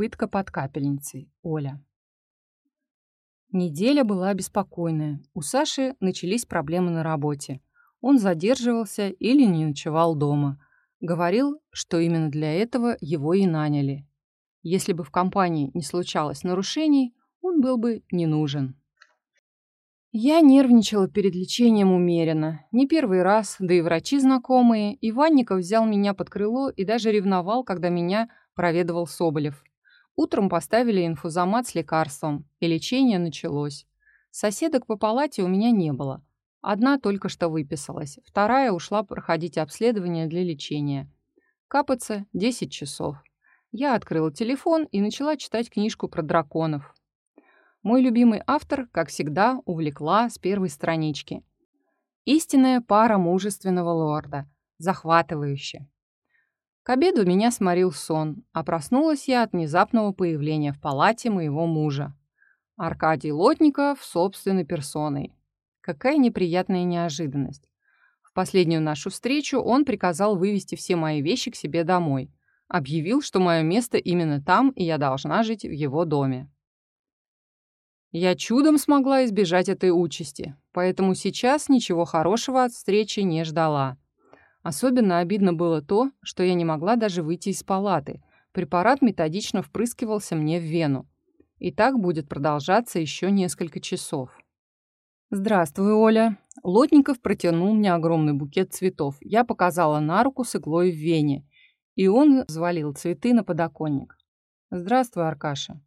Пытка под капельницей. Оля. Неделя была беспокойная. У Саши начались проблемы на работе. Он задерживался или не ночевал дома. Говорил, что именно для этого его и наняли. Если бы в компании не случалось нарушений, он был бы не нужен. Я нервничала перед лечением умеренно. Не первый раз, да и врачи знакомые. Иванников взял меня под крыло и даже ревновал, когда меня проведывал Соболев. Утром поставили инфузомат с лекарством, и лечение началось. Соседок по палате у меня не было. Одна только что выписалась, вторая ушла проходить обследование для лечения. Капаться 10 часов. Я открыла телефон и начала читать книжку про драконов. Мой любимый автор, как всегда, увлекла с первой странички. Истинная пара мужественного лорда. Захватывающе. К обеду меня сморил сон, а проснулась я от внезапного появления в палате моего мужа. Аркадий Лотников собственной персоной. Какая неприятная неожиданность. В последнюю нашу встречу он приказал вывести все мои вещи к себе домой. Объявил, что мое место именно там, и я должна жить в его доме. Я чудом смогла избежать этой участи, поэтому сейчас ничего хорошего от встречи не ждала. Особенно обидно было то, что я не могла даже выйти из палаты. Препарат методично впрыскивался мне в вену. И так будет продолжаться еще несколько часов. «Здравствуй, Оля». Лотников протянул мне огромный букет цветов. Я показала на руку с иглой в вене, и он взвалил цветы на подоконник. «Здравствуй, Аркаша».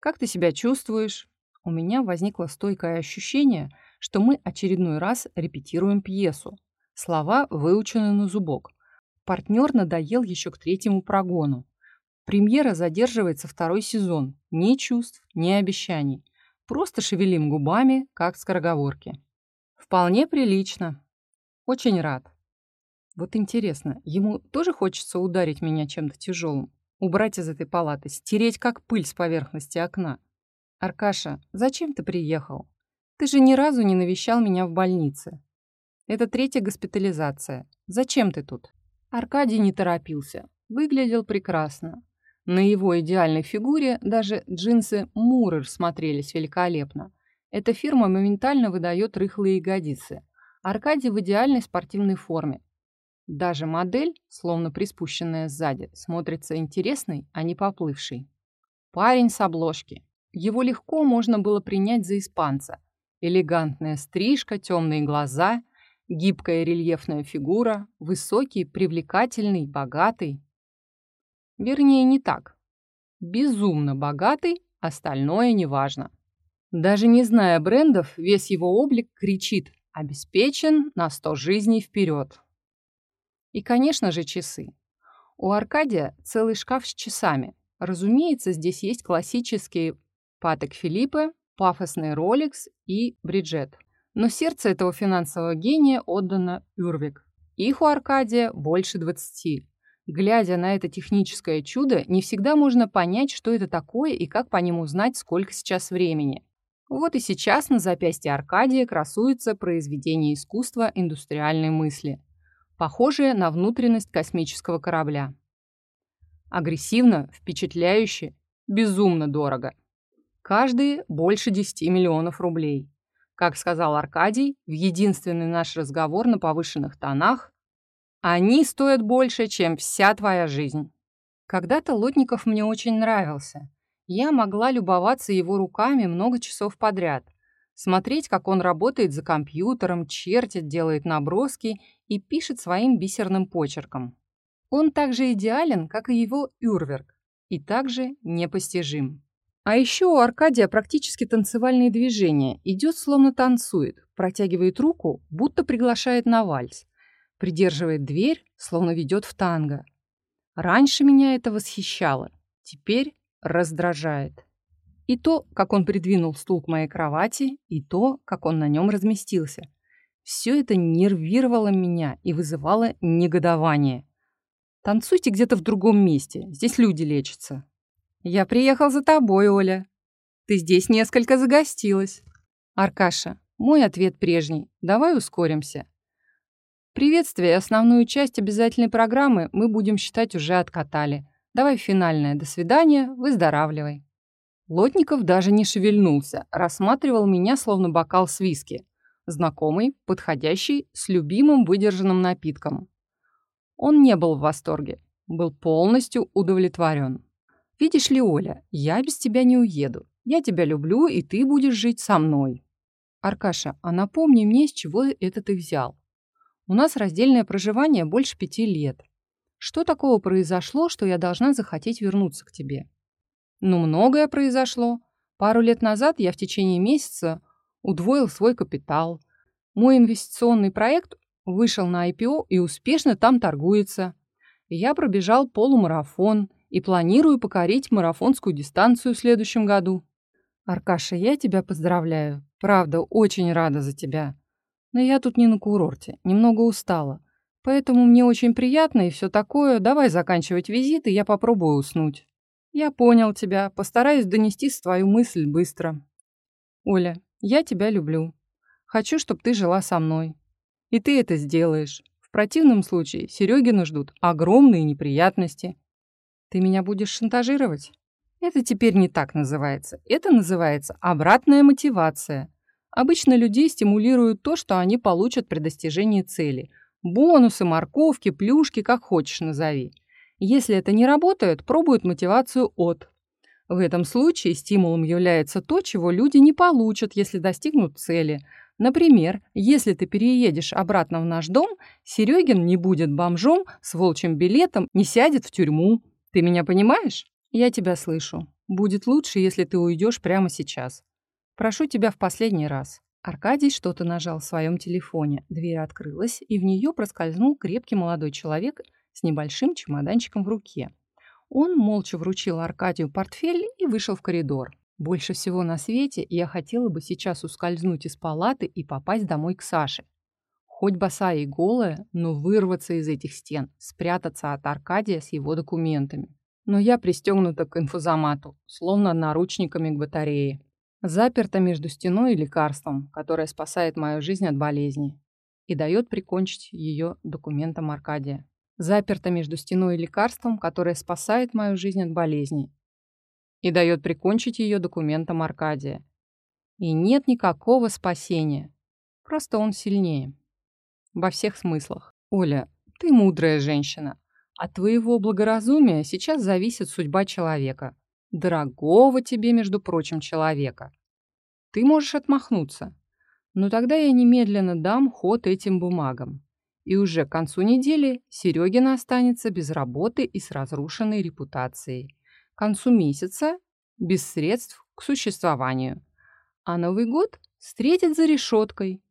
«Как ты себя чувствуешь?» У меня возникло стойкое ощущение, что мы очередной раз репетируем пьесу. Слова выучены на зубок. Партнер надоел еще к третьему прогону. Премьера задерживается второй сезон. Ни чувств, ни обещаний. Просто шевелим губами, как скороговорки. Вполне прилично. Очень рад. Вот интересно, ему тоже хочется ударить меня чем-то тяжелым? Убрать из этой палаты, стереть как пыль с поверхности окна. Аркаша, зачем ты приехал? Ты же ни разу не навещал меня в больнице. Это третья госпитализация. Зачем ты тут? Аркадий не торопился. Выглядел прекрасно. На его идеальной фигуре даже джинсы Мурер смотрелись великолепно. Эта фирма моментально выдает рыхлые ягодицы. Аркадий в идеальной спортивной форме. Даже модель, словно приспущенная сзади, смотрится интересной, а не поплывшей. Парень с обложки. Его легко можно было принять за испанца. Элегантная стрижка, темные глаза, гибкая рельефная фигура, высокий, привлекательный, богатый. Вернее, не так. Безумно богатый, остальное неважно. Даже не зная брендов, весь его облик кричит «обеспечен на сто жизней вперед». И, конечно же, часы. У Аркадия целый шкаф с часами. Разумеется, здесь есть классические Патек Филиппе, пафосный Rolex и Бриджет. Но сердце этого финансового гения отдано Юрвик. Их у Аркадия больше 20. Глядя на это техническое чудо, не всегда можно понять, что это такое и как по нему узнать, сколько сейчас времени. Вот и сейчас на запястье Аркадия красуется произведение искусства индустриальной мысли – похожее на внутренность космического корабля. Агрессивно, впечатляюще, безумно дорого. Каждые больше 10 миллионов рублей. Как сказал Аркадий в единственный наш разговор на повышенных тонах, они стоят больше, чем вся твоя жизнь. Когда-то Лотников мне очень нравился. Я могла любоваться его руками много часов подряд – смотреть, как он работает за компьютером, чертит, делает наброски и пишет своим бисерным почерком. Он так же идеален, как и его Юрверк, и также непостижим. А еще у Аркадия практически танцевальные движения, идет словно танцует, протягивает руку, будто приглашает на вальс, придерживает дверь, словно ведет в танго. Раньше меня это восхищало, теперь раздражает. И то, как он придвинул стул к моей кровати, и то, как он на нем разместился. Все это нервировало меня и вызывало негодование. Танцуйте где-то в другом месте, здесь люди лечатся. Я приехал за тобой, Оля. Ты здесь несколько загостилась. Аркаша, мой ответ прежний. Давай ускоримся. Приветствие и основную часть обязательной программы мы будем считать уже откатали. Давай финальное «до свидания», выздоравливай. Лотников даже не шевельнулся, рассматривал меня словно бокал с виски. Знакомый, подходящий, с любимым выдержанным напитком. Он не был в восторге, был полностью удовлетворен. «Видишь ли, Оля, я без тебя не уеду. Я тебя люблю, и ты будешь жить со мной». «Аркаша, а напомни мне, с чего это ты взял? У нас раздельное проживание больше пяти лет. Что такого произошло, что я должна захотеть вернуться к тебе?» «Ну, многое произошло. Пару лет назад я в течение месяца удвоил свой капитал. Мой инвестиционный проект вышел на IPO и успешно там торгуется. Я пробежал полумарафон и планирую покорить марафонскую дистанцию в следующем году. Аркаша, я тебя поздравляю. Правда, очень рада за тебя. Но я тут не на курорте, немного устала. Поэтому мне очень приятно и все такое. Давай заканчивать визит, и я попробую уснуть. Я понял тебя, постараюсь донести свою мысль быстро. Оля, я тебя люблю. Хочу, чтобы ты жила со мной. И ты это сделаешь. В противном случае Серегину ждут огромные неприятности. Ты меня будешь шантажировать? Это теперь не так называется. Это называется обратная мотивация. Обычно людей стимулируют то, что они получат при достижении цели. Бонусы, морковки, плюшки, как хочешь назови. Если это не работает, пробуют мотивацию от. В этом случае стимулом является то, чего люди не получат, если достигнут цели. Например, если ты переедешь обратно в наш дом, Серегин не будет бомжом с волчьим билетом, не сядет в тюрьму. Ты меня понимаешь? Я тебя слышу. Будет лучше, если ты уйдешь прямо сейчас. Прошу тебя в последний раз. Аркадий что-то нажал в своем телефоне. Дверь открылась, и в нее проскользнул крепкий молодой человек с небольшим чемоданчиком в руке. Он молча вручил Аркадию портфель и вышел в коридор. Больше всего на свете я хотела бы сейчас ускользнуть из палаты и попасть домой к Саше. Хоть босая и голая, но вырваться из этих стен, спрятаться от Аркадия с его документами. Но я пристегнута к инфузомату, словно наручниками к батарее. Заперта между стеной и лекарством, которое спасает мою жизнь от болезни и дает прикончить ее документом Аркадия заперта между стеной и лекарством, которое спасает мою жизнь от болезни и дает прикончить ее документом Аркадия. И нет никакого спасения. Просто он сильнее. Во всех смыслах. Оля, ты мудрая женщина. От твоего благоразумия сейчас зависит судьба человека. Дорогого тебе, между прочим, человека. Ты можешь отмахнуться. Но тогда я немедленно дам ход этим бумагам. И уже к концу недели Серегина останется без работы и с разрушенной репутацией. К концу месяца без средств к существованию. А Новый год встретит за решеткой.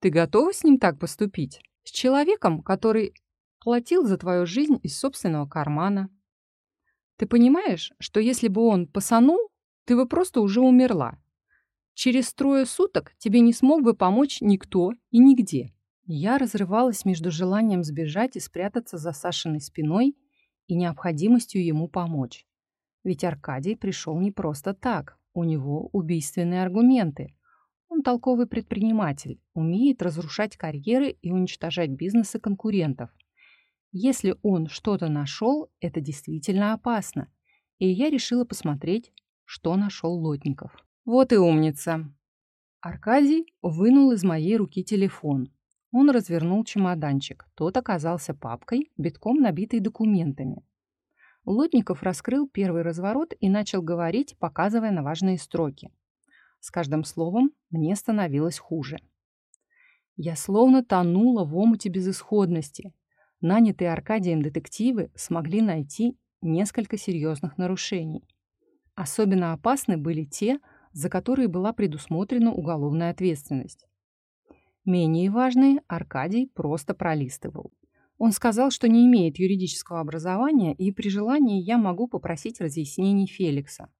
Ты готова с ним так поступить? С человеком, который платил за твою жизнь из собственного кармана. Ты понимаешь, что если бы он посанул, ты бы просто уже умерла. Через трое суток тебе не смог бы помочь никто и нигде. Я разрывалась между желанием сбежать и спрятаться за Сашиной спиной и необходимостью ему помочь. Ведь Аркадий пришел не просто так, у него убийственные аргументы. Он толковый предприниматель, умеет разрушать карьеры и уничтожать бизнесы конкурентов. Если он что-то нашел, это действительно опасно. И я решила посмотреть, что нашел Лотников. Вот и умница. Аркадий вынул из моей руки телефон. Он развернул чемоданчик. Тот оказался папкой, битком набитой документами. Лотников раскрыл первый разворот и начал говорить, показывая на важные строки. С каждым словом мне становилось хуже. Я словно тонула в омуте безысходности. Нанятые Аркадием детективы смогли найти несколько серьезных нарушений. Особенно опасны были те, за которые была предусмотрена уголовная ответственность. Менее важные Аркадий просто пролистывал. Он сказал, что не имеет юридического образования, и при желании я могу попросить разъяснений Феликса.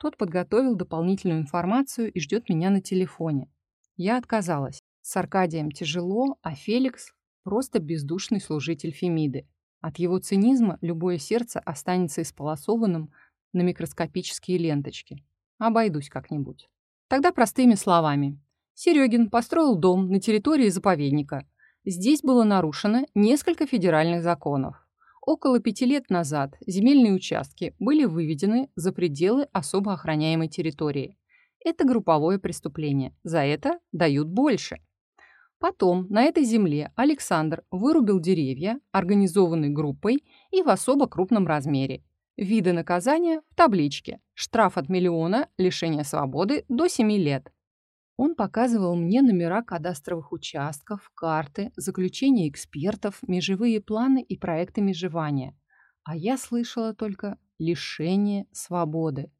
Тот подготовил дополнительную информацию и ждет меня на телефоне. Я отказалась. С Аркадием тяжело, а Феликс – просто бездушный служитель Фемиды. От его цинизма любое сердце останется исполосованным на микроскопические ленточки. Обойдусь как-нибудь. Тогда простыми словами. Серегин построил дом на территории заповедника. Здесь было нарушено несколько федеральных законов. Около пяти лет назад земельные участки были выведены за пределы особо охраняемой территории. Это групповое преступление. За это дают больше. Потом на этой земле Александр вырубил деревья, организованной группой и в особо крупном размере. Виды наказания в табличке. Штраф от миллиона, лишение свободы до 7 лет. Он показывал мне номера кадастровых участков, карты, заключения экспертов, межевые планы и проекты межевания. А я слышала только «лишение свободы».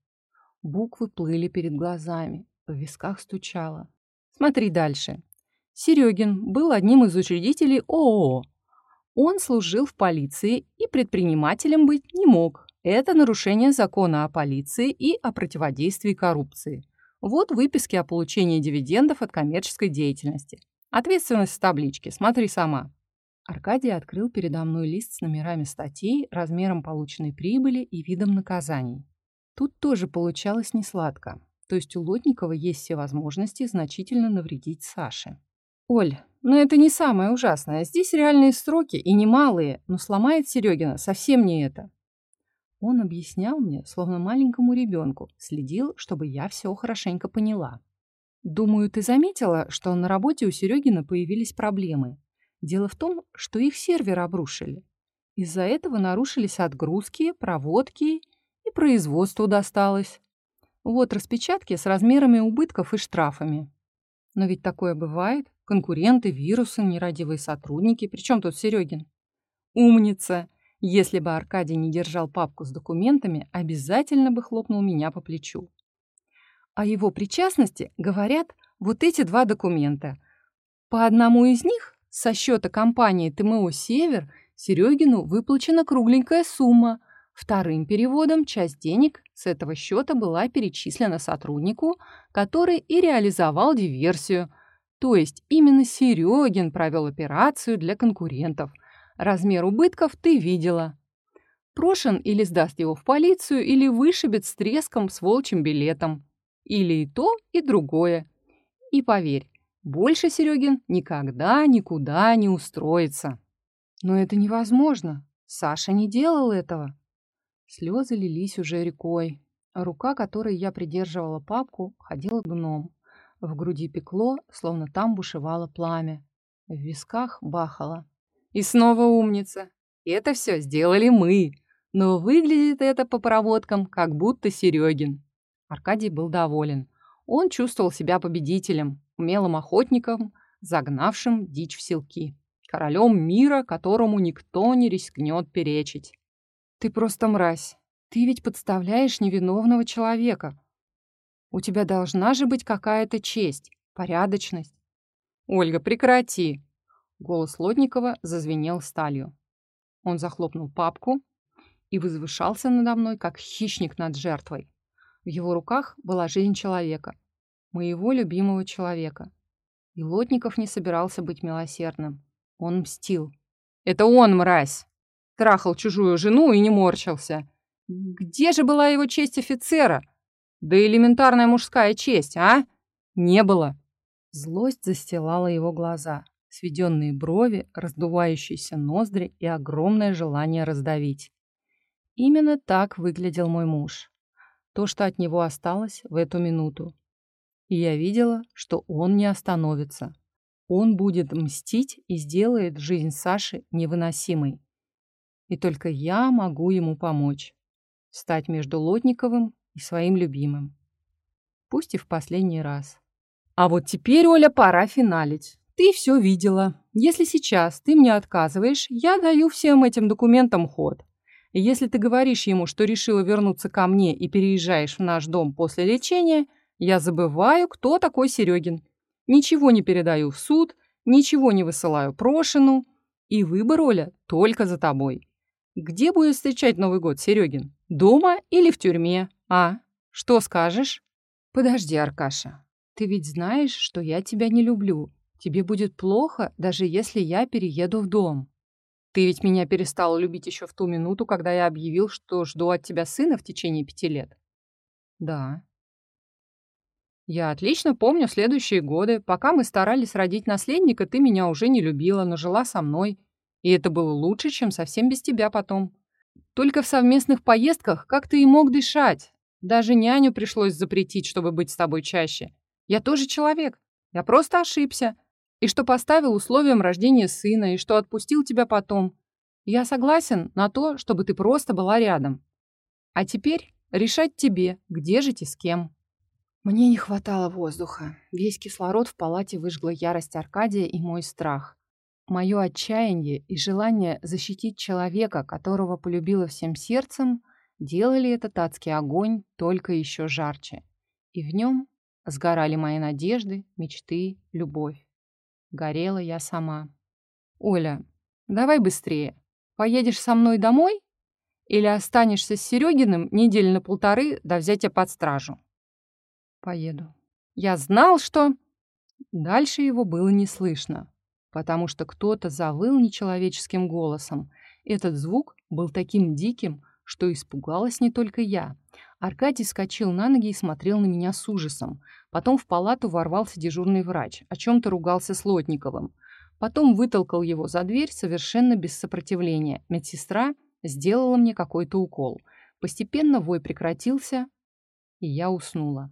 Буквы плыли перед глазами, в висках стучало. Смотри дальше. Серегин был одним из учредителей ООО. Он служил в полиции и предпринимателем быть не мог. Это нарушение закона о полиции и о противодействии коррупции. Вот выписки о получении дивидендов от коммерческой деятельности. Ответственность в табличке, смотри сама. Аркадий открыл передо мной лист с номерами статей, размером полученной прибыли и видом наказаний. Тут тоже получалось несладко. То есть у Лотникова есть все возможности значительно навредить Саше. Оль, ну это не самое ужасное. Здесь реальные сроки и немалые, но сломает Серегина совсем не это. Он объяснял мне, словно маленькому ребенку, следил, чтобы я все хорошенько поняла. Думаю, ты заметила, что на работе у Серегина появились проблемы. Дело в том, что их сервер обрушили. Из-за этого нарушились отгрузки, проводки и производству досталось. Вот распечатки с размерами убытков и штрафами. Но ведь такое бывает. Конкуренты, вирусы, нерадивые сотрудники. Причем тут Серегин? Умница! Если бы Аркадий не держал папку с документами, обязательно бы хлопнул меня по плечу. О его причастности говорят вот эти два документа. По одному из них со счета компании ТМО «Север» Серегину выплачена кругленькая сумма. Вторым переводом часть денег с этого счета была перечислена сотруднику, который и реализовал диверсию – то есть именно Серегин провел операцию для конкурентов. Размер убытков ты видела. Прошин или сдаст его в полицию, или вышибет с треском с волчьим билетом. Или и то, и другое. И поверь, больше Серегин никогда никуда не устроится. Но это невозможно. Саша не делал этого. Слезы лились уже рекой. Рука, которой я придерживала папку, ходила гном. В груди пекло, словно там бушевало пламя. В висках бахало. И снова умница. Это все сделали мы. Но выглядит это по проводкам, как будто Серегин. Аркадий был доволен. Он чувствовал себя победителем, умелым охотником, загнавшим дичь в селки. Королем мира, которому никто не рискнет перечить. «Ты просто мразь. Ты ведь подставляешь невиновного человека. У тебя должна же быть какая-то честь, порядочность. Ольга, прекрати. Голос Лодникова зазвенел сталью. Он захлопнул папку и возвышался надо мной, как хищник над жертвой. В его руках была жизнь человека, моего любимого человека. И Лотников не собирался быть милосердным. Он мстил. Это он, мразь! Трахал чужую жену и не морщился. Где же была его честь офицера? Да элементарная мужская честь, а? Не было. Злость застилала его глаза, сведенные брови, раздувающиеся ноздри и огромное желание раздавить. Именно так выглядел мой муж. То, что от него осталось в эту минуту. И я видела, что он не остановится. Он будет мстить и сделает жизнь Саши невыносимой. И только я могу ему помочь. Встать между Лотниковым и своим любимым. Пусть и в последний раз. А вот теперь, Оля, пора финалить. Ты все видела. Если сейчас ты мне отказываешь, я даю всем этим документам ход. Если ты говоришь ему, что решила вернуться ко мне и переезжаешь в наш дом после лечения, я забываю, кто такой Серегин. Ничего не передаю в суд, ничего не высылаю Прошину. И выбор, Оля, только за тобой. Где будет встречать Новый год Серегин? Дома или в тюрьме? А, что скажешь? Подожди, Аркаша. Ты ведь знаешь, что я тебя не люблю. Тебе будет плохо, даже если я перееду в дом. Ты ведь меня перестала любить еще в ту минуту, когда я объявил, что жду от тебя сына в течение пяти лет. Да. Я отлично помню следующие годы. Пока мы старались родить наследника, ты меня уже не любила, но жила со мной. И это было лучше, чем совсем без тебя потом. Только в совместных поездках как ты и мог дышать. Даже няню пришлось запретить, чтобы быть с тобой чаще. Я тоже человек. Я просто ошибся. И что поставил условием рождения сына, и что отпустил тебя потом. Я согласен на то, чтобы ты просто была рядом. А теперь решать тебе, где жить и с кем. Мне не хватало воздуха. Весь кислород в палате выжгла ярость Аркадия и мой страх. Мое отчаяние и желание защитить человека, которого полюбила всем сердцем, делали этот адский огонь только еще жарче. И в нем сгорали мои надежды, мечты, любовь. Горела я сама. «Оля, давай быстрее. Поедешь со мной домой или останешься с Серегиным неделю на полторы до взятия под стражу?» «Поеду». Я знал, что... Дальше его было не слышно потому что кто-то завыл нечеловеческим голосом. Этот звук был таким диким, что испугалась не только я. Аркадий скочил на ноги и смотрел на меня с ужасом. Потом в палату ворвался дежурный врач, о чем-то ругался с Лотниковым. Потом вытолкал его за дверь совершенно без сопротивления. Медсестра сделала мне какой-то укол. Постепенно вой прекратился, и я уснула.